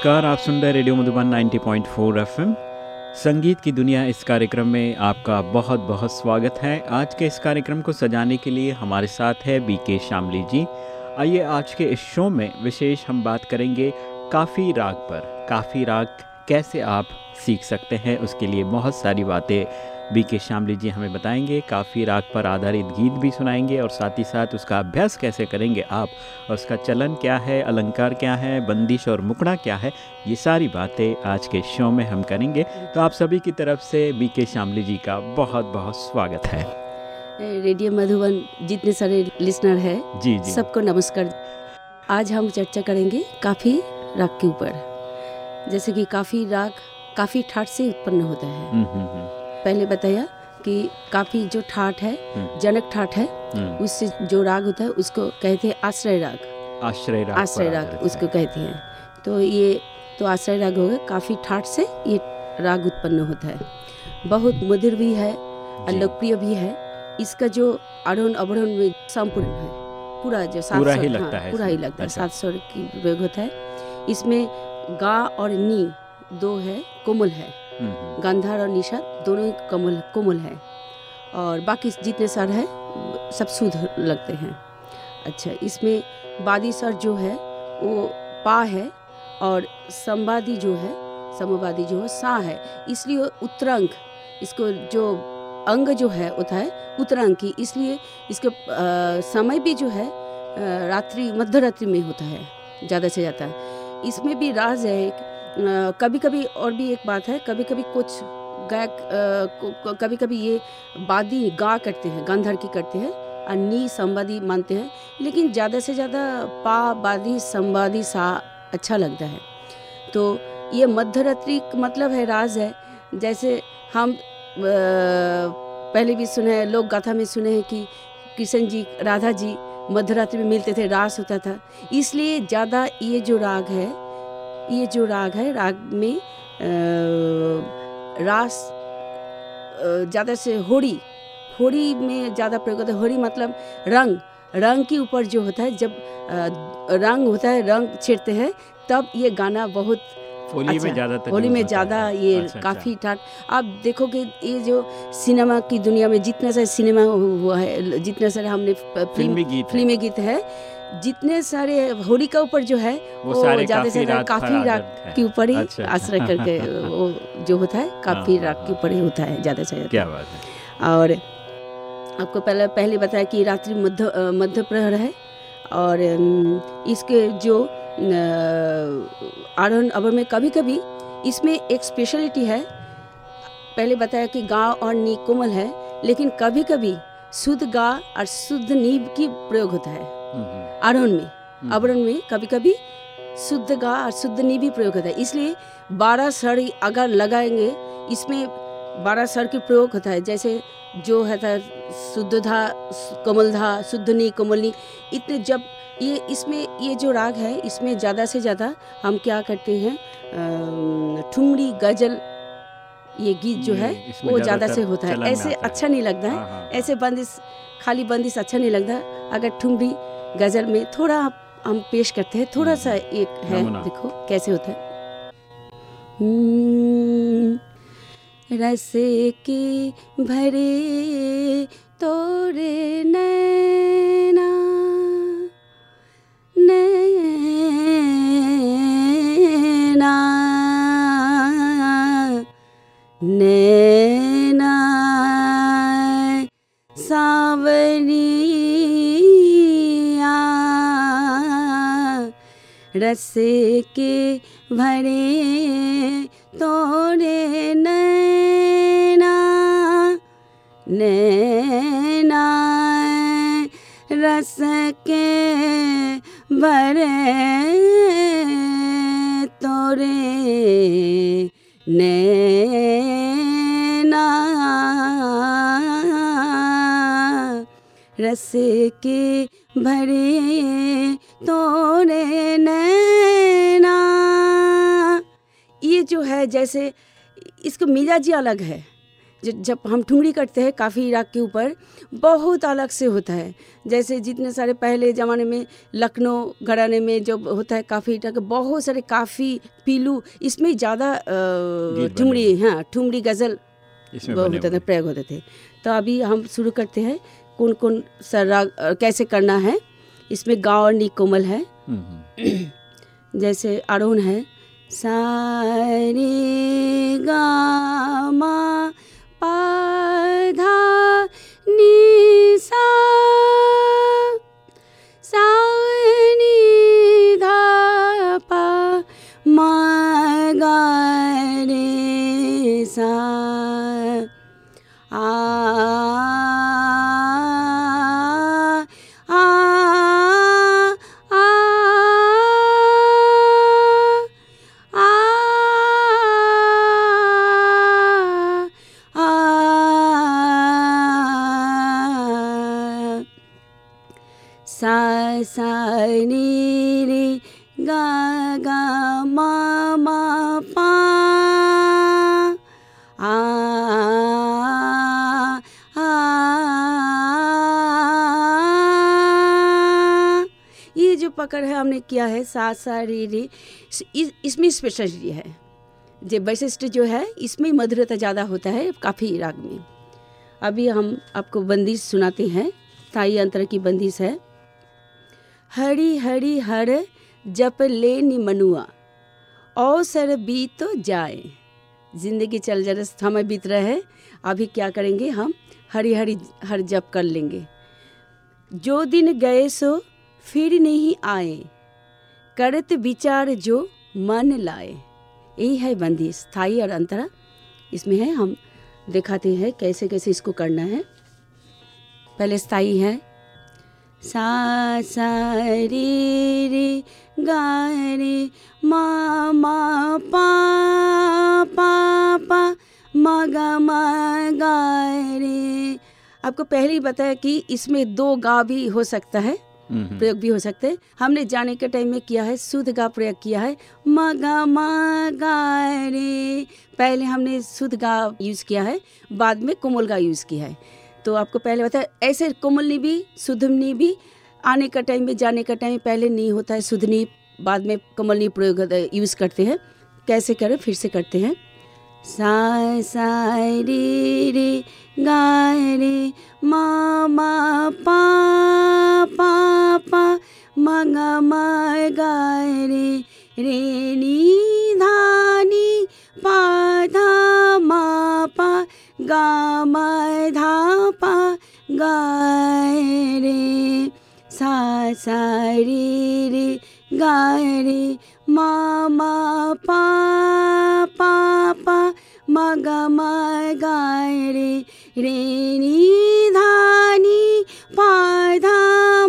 नमस्कार, आप सुन रहे रेडियो मधुबन 90.4 एफएम। संगीत की दुनिया इस कार्यक्रम में आपका बहुत बहुत स्वागत है। आज के इस कार्यक्रम को सजाने के लिए हमारे साथ है बीके शामली जी। आइए आज के इस शो में विशेष हम बात करेंगे काफ़ी राग पर। काफ़ी राग कैसे आप सीख सकते हैं, उसके लिए बहुत सारी बातें बी के शामली जी हमें बताएँगे काफ़ी राग पर आधारित गीत भी सुनाएँगे और साथ ही साथ उसका अभ्यास कैसे करेंगे आप और उसका चलन क्या है अलंकार क्या है बंदिश और मुकड़ा क्या है ये सारी बातें आज के शो में हम करेंगे। तो आप सभी की तरफ़ से बी के शामली जी का बहुत बहुत स्वागत है। रेडियो मधुबन जितने सारे लिसनर है जी जी। सबको नमस्कार। आज हम चर्चा करेंगे काफ़ी राग के ऊपर। जैसे कि काफ़ी राग काफ़ी ठाट से उत्पन्न होता है। हम्म, हम्म, हम्म, पहले बताया कि काफ़ी जो ठाट है हम्म। जनक ठाट है हम्म, उससे जो राग होता है उसको कहते हैं आश्रय राग। आश्रय राग आश्रय राग उसको। कहते हैं। तो ये तो आश्रय राग हो गया काफ़ी ठाट से ये राग उत्पन्न होता है। बहुत मधुर भी है और लोकप्रिय भी है। इसका जो आरोहण अवरोहण में संपूर्ण है पूरा जो सात पूरा ही लगता हाँ, है पूरा ही लगता है अच्छा। सात स्वर की प्रयोग होता है। इसमें गा और नी दो है कोमल है। गांधार और निषाद दोनों कोमल कोमल है। और बाकी जितने सर है, सब शुद्ध लगते हैं। अच्छा इसमें वादी सर जो है, वो पा है और संवादी जो है, समवादी जो है, सा है। इसलिए उत्तरांक, इसको जो अंग जो है, होता है उत्तरांक की इसलिए इसके समय भी जो है रात्रि मध्य रात्रि में होता है, ज़्यादा से ज़्यादा। इसमें भी राज है कभी कभी और भी एक बात है कभी कभी कुछ गायक कभी कभी ये वादी गा करते हैं गांधार की करते हैं और नी संवादी मानते हैं, लेकिन ज़्यादा से ज़्यादा पा वादी संवादी सा अच्छा लगता है। तो ये मध्यरात्रि मतलब है, राज है। जैसे हम पहले भी सुने हैं, लोक गाथा में सुने हैं कि कृष्ण जी, राधा जी मध्यरात्रि में मिलते थे, रास होता था। इसलिए ज़्यादा ये जो राग है ये जो राग है राग में अ, रास ज़्यादा से होड़ी होड़ी में ज़्यादा प्रयोग होता है होड़ी मतलब रंग रंग के ऊपर जो होता है जब रंग होता है रंग छेड़ते हैं तब ये गाना बहुत होली अच्छा, में ज़्यादातर होली में ज़्यादा ये अच्छा, अच्छा। काफ़ी ठाट आप देखोगे ये जो सिनेमा की दुनिया में जितना सारे सिनेमा हुआ है जितना सारे हमने फिल्मी फ़िल्म गीत है। फिल्मी गीत है जितने सारे होली का ऊपर जो है वो वो ज़्यादा से ज़्यादा काफ़ी राग के ऊपर ही अच्छा, अच्छा। आश्रय करके वो जो होता है काफ़ी हाँ, राग हाँ, के ऊपर ही होता है ज़्यादा से ज़्यादा। क्या बात है। और आपको पहले पहले बताया कि रात्रि मध्य मध्य प्रहर है और इसके जो आरोहण अवरोहण में कभी कभी इसमें एक स्पेशलिटी है। पहले बताया कि गा और नी कोमल है लेकिन कभी कभी शुद्ध गा और शुद्ध नीब की प्रयोग होता है। आरोहण में। आवरण में कभी कभी शुद्ध गा और शुद्ध नी भी प्रयोग होता है। इसलिए बारह सर अगर लगाएँगे इसमें बारह स्वर की प्रयोग होता है। जैसे जो है था शुद्ध धा कोमल धा शुद्ध नी कोमल नी इतने जब ये इसमें ये जो राग है इसमें ज़्यादा से ज़्यादा हम क्या करते हैं ठुमरी गज़ल ये गीत जो है वो ज़्यादा से होता है। ऐसे। अच्छा नहीं लगता है। हाँ, हाँ, हाँ। ऐसे बंदिश खाली बंदिश अच्छा नहीं लगता। अगर ठुमरी गज़ल में थोड़ा आप हम पेश करते हैं थोड़ा सा एक है देखो कैसे होता है। हम्म, रस के भरे तोरे नैना नैना नैना। रस के भरे तोरे नैना नैना रस के भरे तोरे नैना रस के भरे तोरे नैना। ये जो है जैसे इसको मिजाजी अलग है। जब हम ठुमरी करते हैं काफ़ी राग के ऊपर बहुत अलग से होता है। जैसे जितने सारे पहले ज़माने में लखनऊ घराने में जो होता है काफ़ी टक बहुत सारे काफ़ी पीलू इसमें ज़्यादा ठुमरी हाँ ठुमरी गज़ल होते थे प्रयोग होते थे। तो अभी हम शुरू करते हैं कौन कौन सा राग कैसे करना है। इसमें गाँव और नी कोमल है। जैसे अरुण है सा गा मा पा हमने किया है सा सा रे रे इस, इसमें स्पेशलिटी है। जो वैशिष्ट जो है इसमें मधुरता ज़्यादा होता है काफ़ी राग में। अभी हम आपको बंदिश सुनाते हैं ताई अंतर की बंदिश है। हरी हरी हर जप ले नि मनुआ अवसर बीत तो जाए। ज़िंदगी चल जरा समय बीत रहा अभी क्या करेंगे हम? हरी हरी हर जप कर लेंगे। जो दिन गए सो फिर नहीं आए करत विचार जो मन लाए। यही है बंदी। स्थायी और अंतरा। इसमें है, हम दिखाते हैं कैसे कैसे इसको करना है। पहले स्थायी है। सा सा, रे रे, गा, रे, मा मा, पा पा पा, मा, गा मा, गा, रे। आपको पहले ही बताया कि इसमें दो गा भी हो सकता है। प्रयोग भी हो सकते हैं। हमने जाने के टाइम में किया है शुद्ध गा प्रयोग किया है। म गा मा गा रे। पहले हमने शुद्ध गा यूज़ किया है, बाद में कोमल गा यूज़ किया है। तो आपको पहले बताया ऐसे कोमलनी भी शुद्धनी भी, आने का टाइम में, जाने का टाइम पहले नहीं होता है शुद्धनी बाद में कोमलनी प्रयोग यूज़ करते हैं। कैसे करें, फिर से करते हैं। सा सा रे रे गा रे मा मा पा पा पा मा गा मा गा रे रे नी धा पा धा मा पा गा मा धा पा गा रे। सा सा रे रे गा रे मा पा maga ma ga re re ni dha pa dha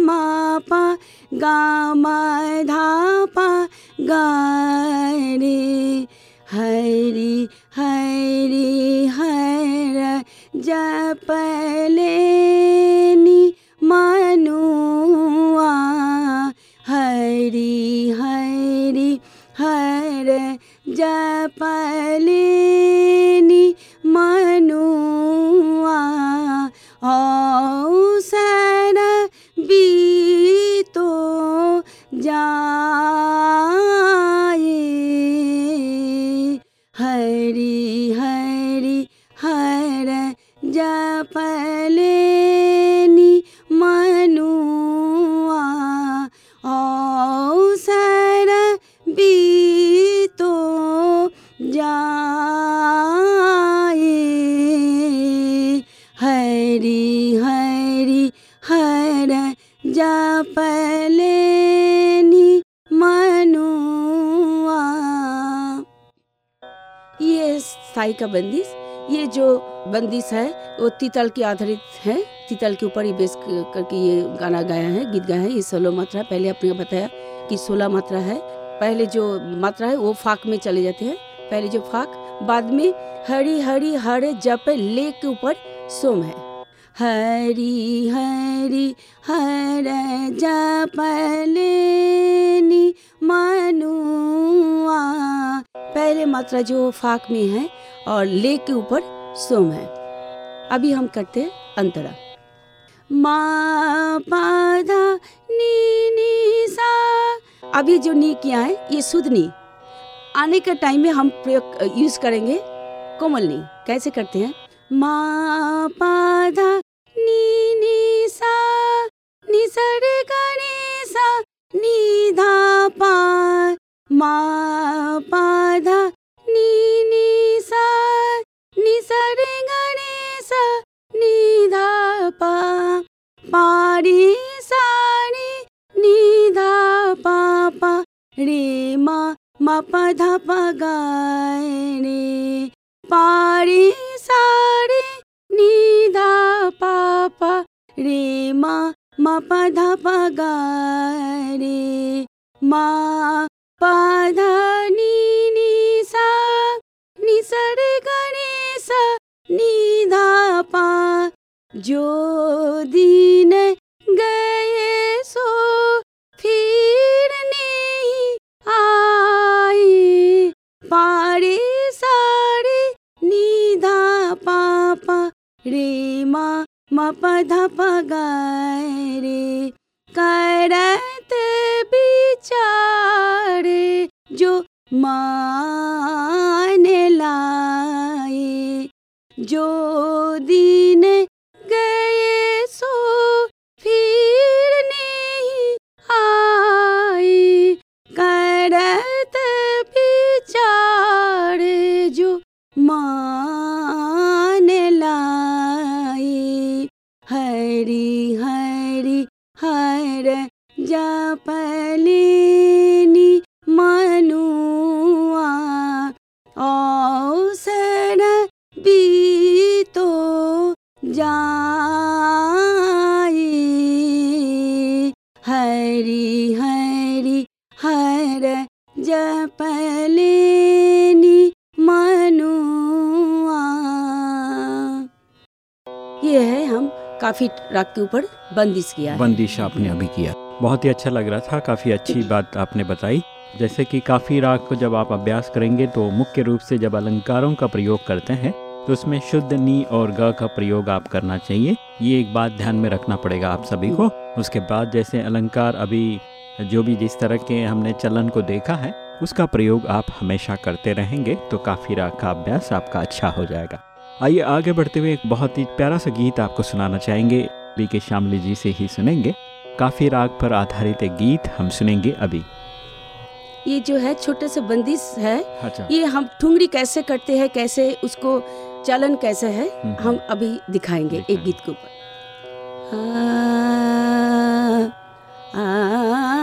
ma pa ga ma dha pa ga re hari hari hara japa का बंदिश ये जो बंदिश है, वो तीतल के आधारित है। तीतल के ऊपर ही बेस करके ये गाना गाया है, गीत गाया है। ये सोलह मात्रा, पहले आपने बताया कि सोलह मात्रा है। पहले जो मात्रा है, वो फाक में चले जाते हैं। पहले जो फाक, बाद में हरी हरी हरे जप ले के ऊपर सोम है। हरी हरी हर जप लेनी मनुआ। पहले मात्रा जो फाक में है और ले के ऊपर सोम है। अभी हम करते हैं अंतरा। मा पा धा नी नी सा। अभी जो नी किया है, ये शुद्ध नी। आने के टाइम में हम प्रयोग यूज़ करेंगे कोमल नी। कैसे करते हैं? मा पा धा नी नी सा। नि सा रे नी सा। नी धा पा। मा पा धा पा पा रे सा रे नी धा पा पा रे मा मा पा धा पा गा रे पा रे सा रे नी धा पा पा रे मा मा पा धा पा गा गा जो दिन गए सो फिर नहीं आए पारे सारे निधा पापा रे मा मा पधा पगाए रे। बिचारे जो मान लाए। जो दिन हरि हरि हर जपलेनी राग के ऊपर बंदिश किया बंदिश आपने अभी किया। बहुत ही अच्छा लग रहा था, काफ़ी अच्छी बात आपने बताई। जैसे कि काफ़ी राग को जब आप अभ्यास करेंगे तो मुख्य रूप से जब अलंकारों का प्रयोग करते हैं तो उसमें शुद्ध, नी और ग का प्रयोग आप करना चाहिए। ये एक बात ध्यान में रखना पड़ेगा आप सभी को। उसके बाद जैसे अलंकार अभी जो भी जिस तरह के हमने चलन को देखा है, उसका प्रयोग आप हमेशा करते रहेंगे तो काफ़ी राग का अभ्यास आपका अच्छा हो जाएगा। आइए आगे बढ़ते हुए एक बहुत ही प्यारा सा गीत आपको सुनाना चाहेंगे। बी के श्यामली जी से ही सुनेंगे। काफ़ी राग पर आधारित एक गीत हम सुनेंगे अभी। ये जो है छोटे से बंदिश है। अच्छा। ये हम ठुंगड़ी कैसे करते हैं कैसे उसको चलन कैसे है हम्म, हम अभी दिखाएँगे एक गीत के ऊपर। आ, आ,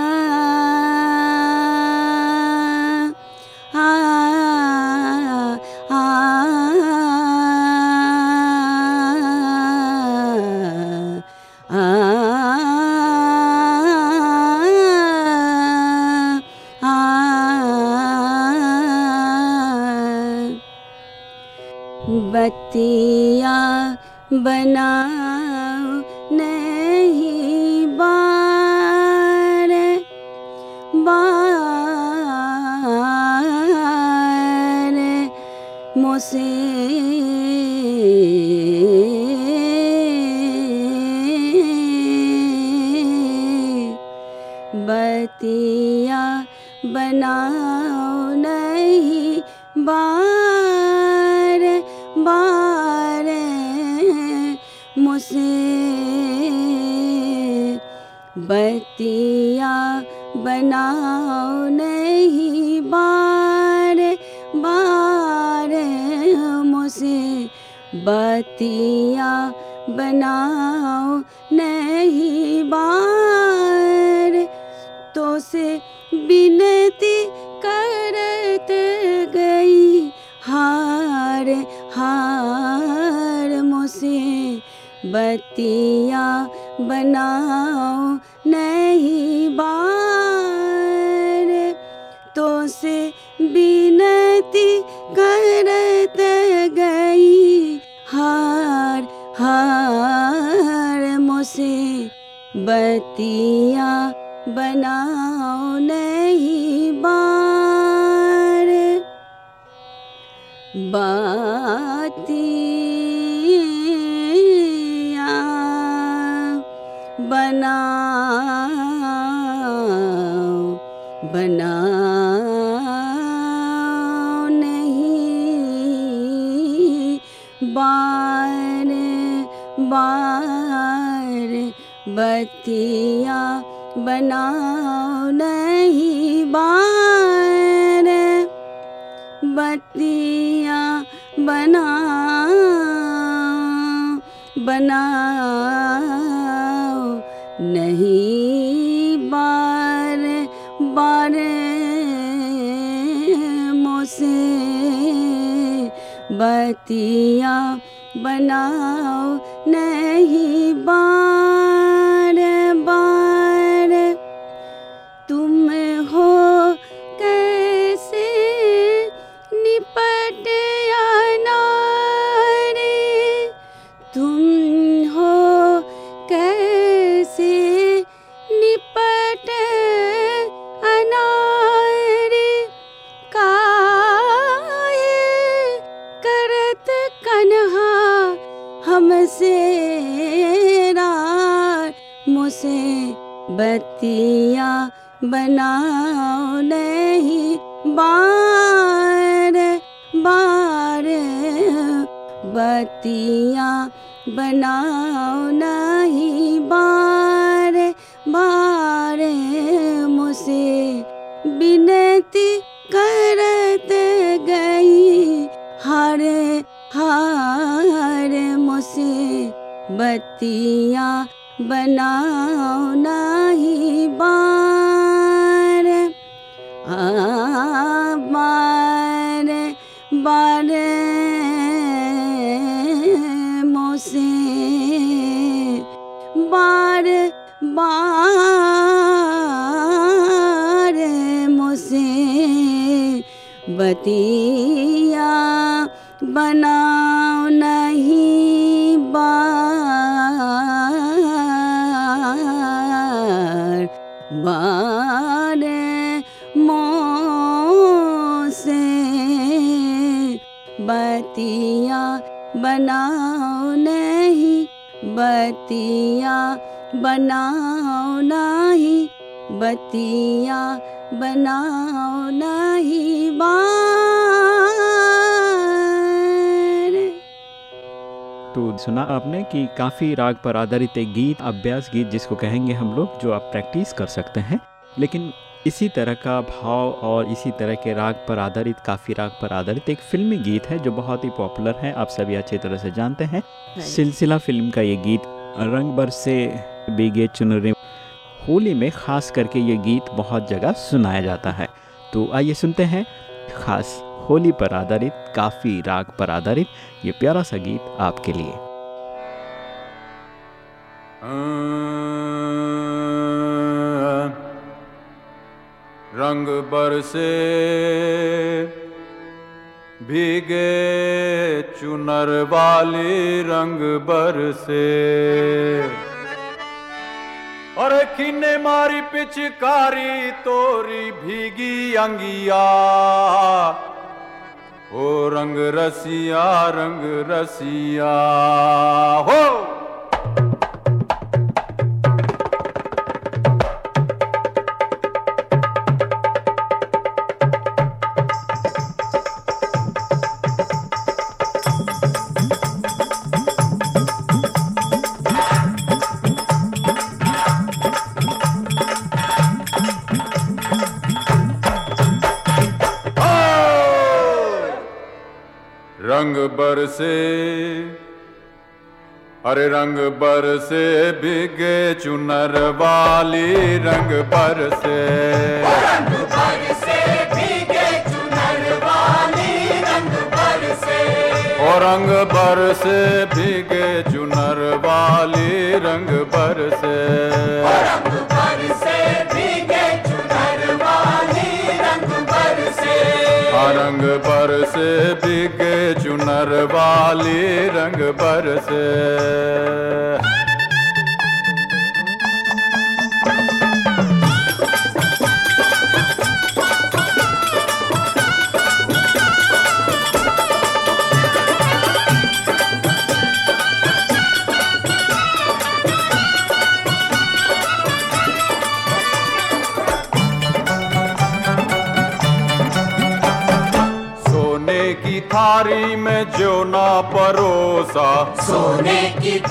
मोसे हार हार मुझसे बतिया बनाओ नहीं बार। तो से बिनती करत गई हार हार मुझसे बतिया बनाओ बातिया बना बना बतिया बनाओ नहीं बार बतिया बनाओ बनाओ नहीं बार बार मोसे बतिया बनाओ नहीं बार। हमसे मुझसे बत्तियाँ बनाओ नहीं। बार बार बत्तियाँ बनाओ नहीं। बार बार मुझसे विनती करत गई। हर हार मुझसे बत्तियाँ बनाओ नहीं बार। आ, बार बार मोसे। बार बार मोसे। बतिया बनाओ बतिया बनाओ नहीं बतिया बनाओ नहीं बार। तो सुना आपने कि काफ़ी राग पर आधारित एक गीत अभ्यास गीत जिसको कहेंगे हम लोग जो आप प्रैक्टिस कर सकते हैं। लेकिन इसी तरह का भाव और इसी तरह के राग पर आधारित काफ़ी राग पर आधारित एक फिल्मी गीत है जो बहुत ही पॉपुलर है आप सभी अच्छी तरह से जानते हैं। सिलसिला फ़िल्म का ये गीत रंग बरसे बेगे चुनरी। होली में खास करके ये गीत बहुत जगह सुनाया जाता है। तो आइए सुनते हैं। खास होली पर आधारित, काफ़ी राग पर आधारित ये प्यारा सा गीत आपके लिए। रंग बरसे भीगे चुनर वाली रंग बरसे। और किन्ने मारी पिचकारी तोरी भीगी अंगिया। हो रंग रसिया रंग रसिया। हो! रंग बरसे अरे रंग बरसे। बिगे चुनर वाली रंग बरसे। ओ रंग बरसे भीगे चुनर वाली रंग बरसे। हाँ, रंग बरसे बिके चुनर वाली रंग बरसे। थारी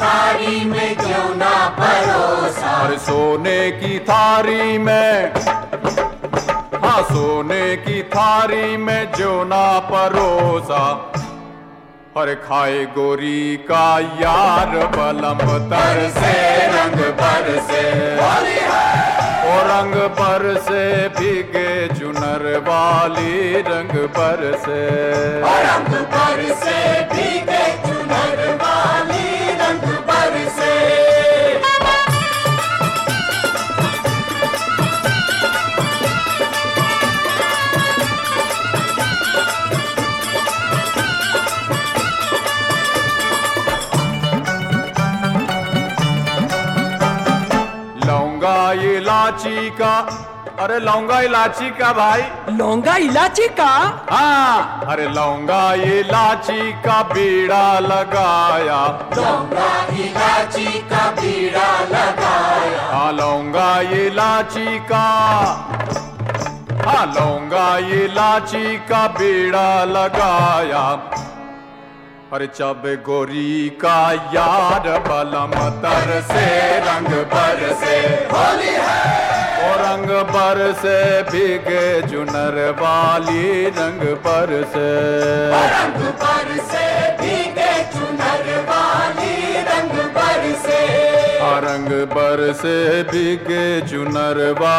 थारी में क्यों ना परोसा? अरे सोने की थारी में हाँ सोने की थारी में जो ना परोसा। पर खाए गोरी का यार बलम तर से रंग पर से। ओ रंग पर से भीगे चुनर वाली रंग पर से। रंग पर से भीगे का? अरे लौंगा इलाची का भाई। लौंगा इलाची का? हाँ। अरे लौंगा इलाची का बीड़ा लगाया। लौंगा इलाची का बीड़ा लगाया। हाँ लौंगा इलाची का। हाँ लौंगा इलाची का बीड़ा लगाया। अरे चब गोरी का यार बलम तर से रंग पर से होली है। रंग पर से भीगे जुनर वाली रंग पर से। रंग पर से भीगे चुनर वाली रंग पर से। रंग पर से भीगे चुनर वा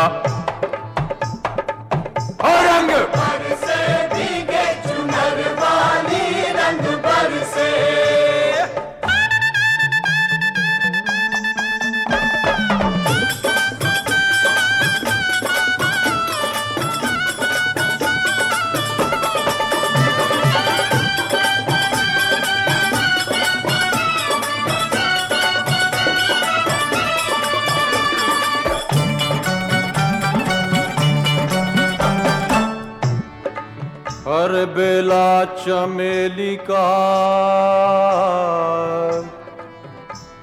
बेला चमेली का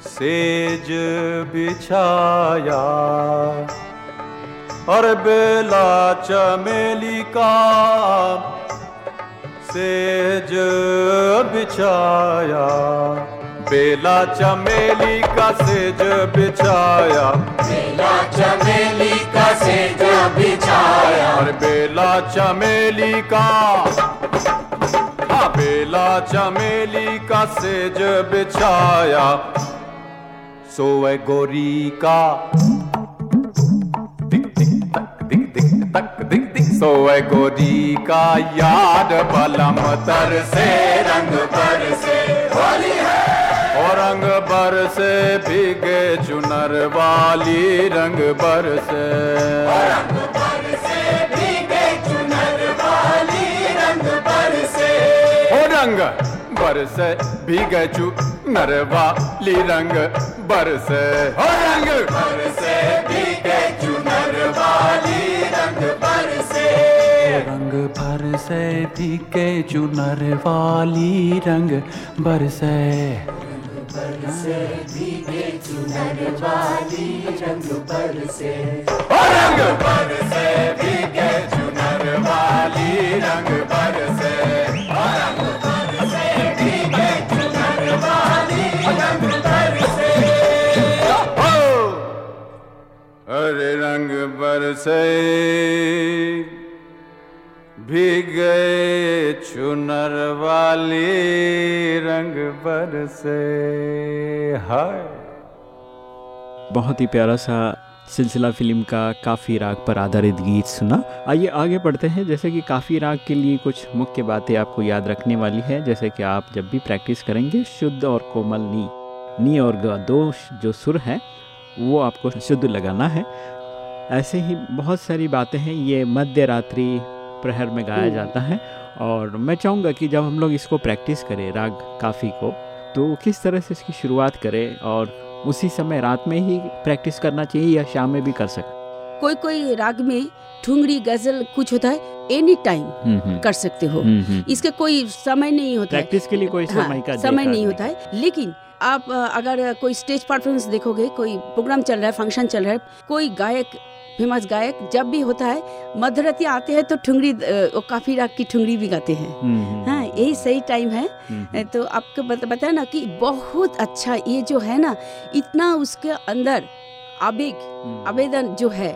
सेज बिछाया। और बेला चमेली का सेज बिछाया। बेला चमेली का सेज बिछाया। बेला चमेली का सेज बिछाया। और बेला चमेली का बेला चमेली का सेज बिछाया। सोए गोरी का। दिक दिक तक दिक दिक तक दिक दिक सोए गोरी का याद बलम तर से, रंग पर से होली है। और रंग बर से भीगे चुनर वाली रंग बर से। रंग पर रंग बरस भीगे चु नरवा ली रंग बरस। ओ रंग! पर से भीगे चुनर वाली रंग पर से रंग भर से भीगे चुनर वाली रंग बरसे। भीगे चुनर वाली रंग पर से ओ रंग! बरस भीगे चुनर वाली रंग बरस। अरे रंग बरसे भीगे चुनर वाली रंग बरसे। हाय। बहुत ही प्यारा सा सिलसिला फ़िल्म का काफ़ी राग पर आधारित गीत सुना। आइए आगे बढ़ते हैं। जैसे कि काफ़ी राग के लिए कुछ मुख्य बातें आपको याद रखने वाली है। जैसे कि आप जब भी प्रैक्टिस करेंगे, शुद्ध और कोमल नी नी और ग दो जो सुर हैं वो आपको शुद्ध लगाना है। ऐसे ही बहुत सारी बातें हैं ये मध्य रात्रि प्रहर में गाया जाता है और मैं चाहूँगा कि जब हम लोग इसको प्रैक्टिस करें राग काफ़ी को तो किस तरह से इसकी शुरुआत करें और उसी समय रात में ही प्रैक्टिस करना चाहिए या शाम में भी कर सकते कोई कोई राग में ठुंगरी गज़ल कुछ होता है एनी टाइम हम्म, हम्म, कर सकते हो। हम्म, हम्म। इसके कोई समय नहीं होता प्रैक्टिस के लिए कोई समय हाँ, समय का समय नहीं होता है लेकिन आप अगर कोई स्टेज परफॉर्मेंस देखोगे कोई प्रोग्राम चल रहा है फ़ंक्शन चल रहा है कोई गायक फ़ेमस गायक जब भी होता है मध्यरात्रि आते हैं तो वो काफ़ी राग की ठुंगरी भी गाते हैं। हम्म, हम्म, हाँ यही सही टाइम है। हम्म, तो आपको बता बताया ना कि बहुत अच्छा ये जो है ना इतना उसके अंदर आवेग हम्म, आवेदन जो है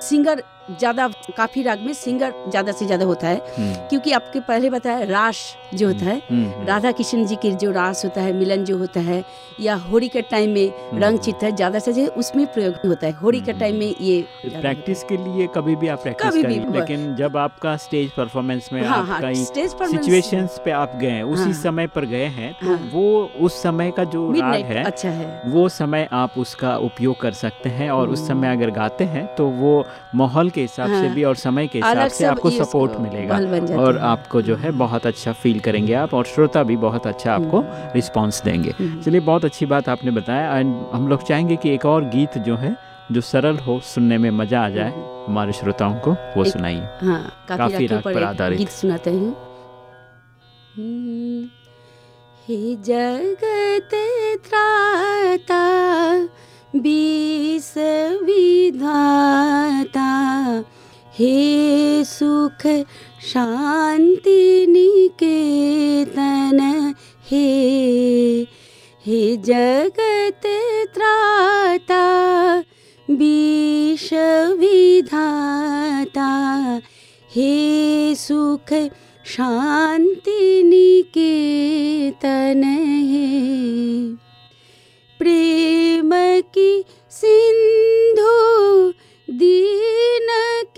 सिंगर ज़्यादा काफ़ी राग में सिंगर ज़्यादा से ज़्यादा होता है। हम्म, क्योंकि आपके पहले बताया रास जो होता है हम्म, हम्म, राधा कृष्ण जी की जो रास होता है मिलन जो होता है या होली के टाइम में रंग चित्र है ज़्यादा से ज़्यादा उसमें प्रयोग होता है। होली के हम्म, टाइम में ये प्रैक्टिस के लिए कभी भी आप प्रैक्टिस कभी भी, लेकिन जब आपका स्टेज परफॉर्मेंस में हाँ आप हाँ स्टेज सिचुएशंस पे आप गए उसी हाँ। समय पर गए हैं तो हाँ। वो उस समय का जो राग है अच्छा है। वो समय आप उसका उपयोग कर सकते हैं और उस हम्म। समय अगर गाते हैं तो वो माहौल के हिसाब से हाँ। भी और समय के हिसाब से आपको सपोर्ट मिलेगा और आपको जो है बहुत अच्छा फील करेंगे आप और श्रोता भी बहुत अच्छा आपको हम्म। रिस्पांस देंगे हम्म। चलिए बहुत अच्छी बात आपने बताया एंड हम लोग चाहेंगे कि एक और गीत जो है जो सरल हो सुनने में मज़ा आ जाए हमारे श्रोताओं को वो सुनाइए हाँ काफ़ी, काफ़ी राग पर आधारित। गीत सुनाते हैं हम्म, हे जगत त्राता विधाता हे सुख शांति निकेतन हे। हे जगत त्राता विष विधाता हे सुख शांति निकेतन हे प्रेम की सिंधु दीन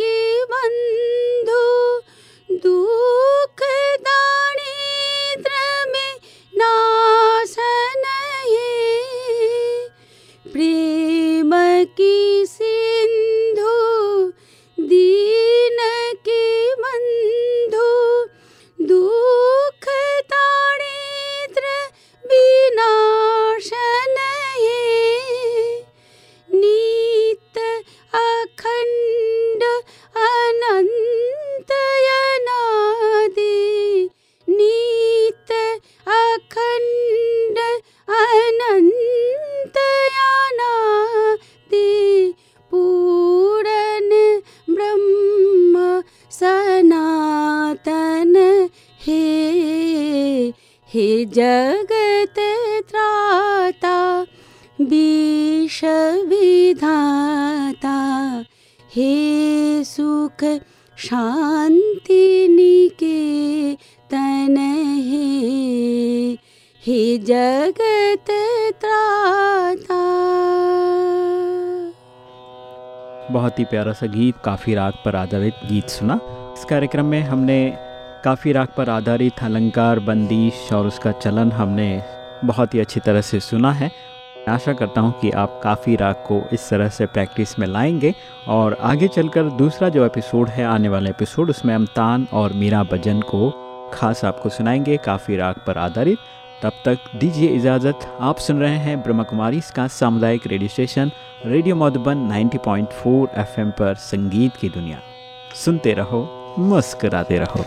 के बंधु दुख शांति निकेतन हे हे जगत त्राता। बहुत ही प्यारा सा गीत, काफ़ी राग पर आधारित गीत सुना। इस कार्यक्रम में हमने काफ़ी राग पर आधारित अलंकार, बंदिश और उसका चलन हमने बहुत ही अच्छी तरह से सुना है। आशा करता हूँ कि आप काफ़ी राग को इस तरह से प्रैक्टिस में लाएँगे और आगे चलकर दूसरा जो एपिसोड है, आने वाला एपिसोड, उसमें हम तान और मीरा भजन को खास आपको सुनाएँगे, काफ़ी राग पर आधारित। तब तक दीजिए इजाज़त। आप सुन रहे हैं ब्रह्म कुमारी इसका सामुदायिक radio station, radio Madhuban 90.4 FM पर संगीत की दुनिया। सुनते रहो, मुस्कराते रहो।